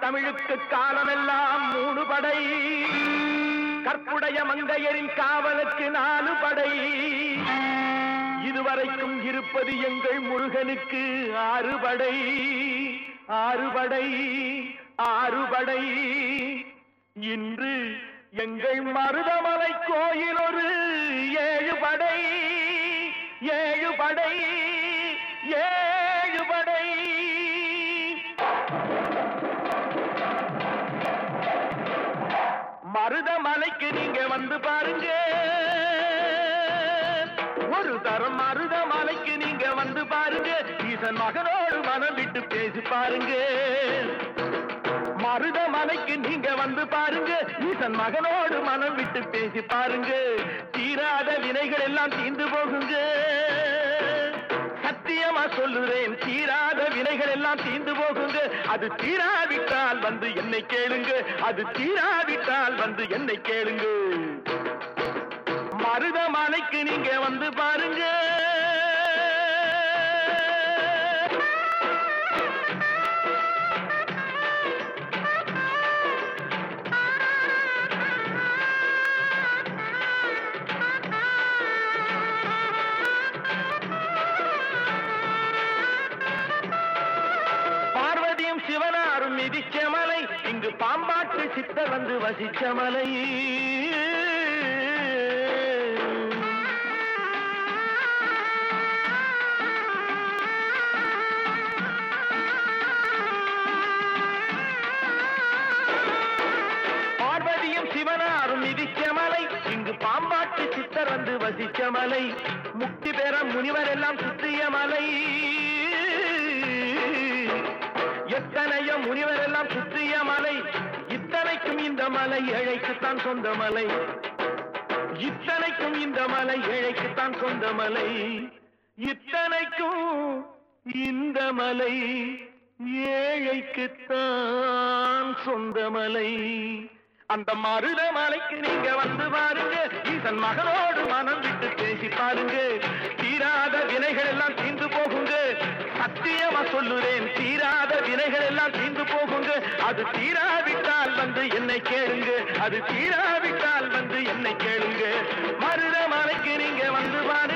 தமிழுக்கு காலமெல்லாம் மூணு படை. கற்புடைய மங்கையரின் காவலுக்கு நாலு படை. இதுவரைக்கும் இருப்பது எங்கள் முருகனுக்கு ஆறு படை. ஆறு படை ஆறு படை. இன்று எங்கள் மருதமலை கோயில் ஒரு ஏழு படை ஏழு படை. மருதமலைக்கு நீங்க வந்து பாருங்க. ஒரு தரம் மருதமலைக்கு நீங்க வந்து பாருங்க. ஈசன் மகனோடு மனம் விட்டு பேசி பாருங்க. மருதமலைக்கு நீங்க வந்து பாருங்க. ஈசன் மகனோடு மனம் விட்டு பேசி பாருங்க. தீராத வினைகள் எல்லாம் தீர்ந்து போகுங்க. சொல்லுறேன் தீராத வினைகள் எல்லாம் தீந்து போகுங்க. அது தீராவிட்டால் வந்து என்னை கேளுங்க. அது தீராவிட்டால் வந்து என்னை கேளுங்க. மருதமலைக்கு நீங்க வந்து பாருங்க. மிதிச்சமலை மலை இங்கு பாம்பாட்டு சித்த வந்து வசிச்ச மலை. பார்வதியும் சிவனாரும் மிதிச்ச மலை இங்கு பாம்பாட்டு சித்தர் வந்து வசிச்ச மலை. முக்தி பெற முனிவர் எல்லாம் சுற்றிய மலை. எத்தனையோ முனிவர் எல்லாம் சுற்றிய மலை இத்தனைக்கும் இந்த மலை ஏழைக்குத்தான் சொந்த மலை. இத்தனைக்கும் இந்த மலை ஏழைக்குத்தான் சொந்த மலை. இத்தனைக்கும் இந்த மலை ஏழைக்குத்தான் சொந்த மலை. அந்த மருத மலைக்கு நீங்க வந்து பாருங்க இதன் மகனோடு மனம் விட்டு பேசி பாருங்க. அது தீராவிட்டால் வந்து என்னை கேளுங்க. அது தீராவிட்டால் வந்து என்னை கேளுங்க. மருத மலைக்கு நீங்க வந்து பாருங்க.